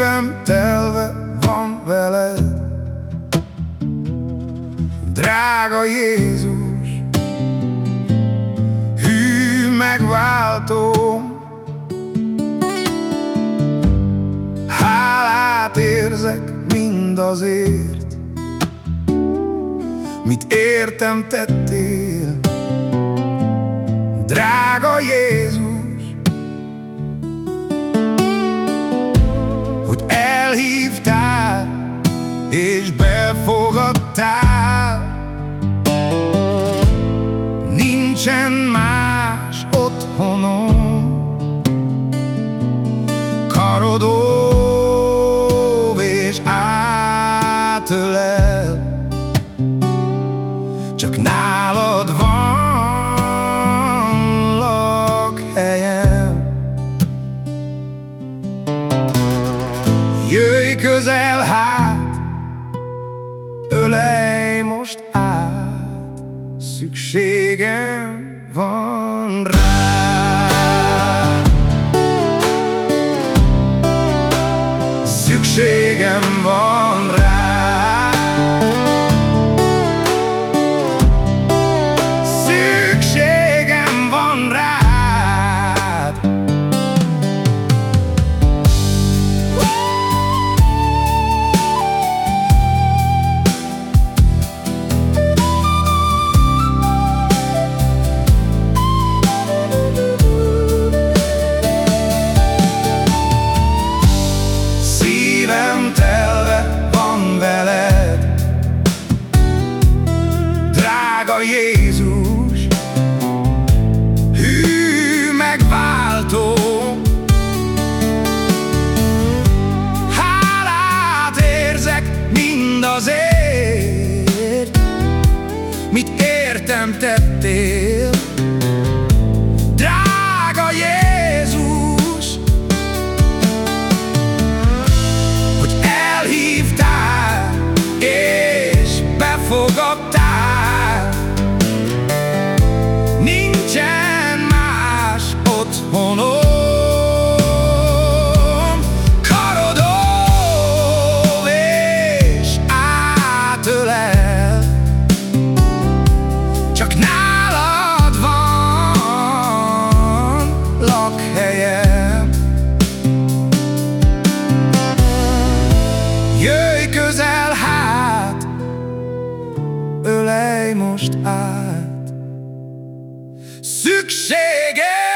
Szívem telve van veled. Drága Jézus Hű megváltom Hálát érzek mindazért Mit értem tettél. Drága Jézus Karodó és átölel Csak nálad van lakhelyem Jöjj közel hát Ölej most át, szükségem van rá. Szükségem van Mit értem tettél? Drága Jézus Hogy elhívtál és befogadtál Jöjj most át. Szükséges!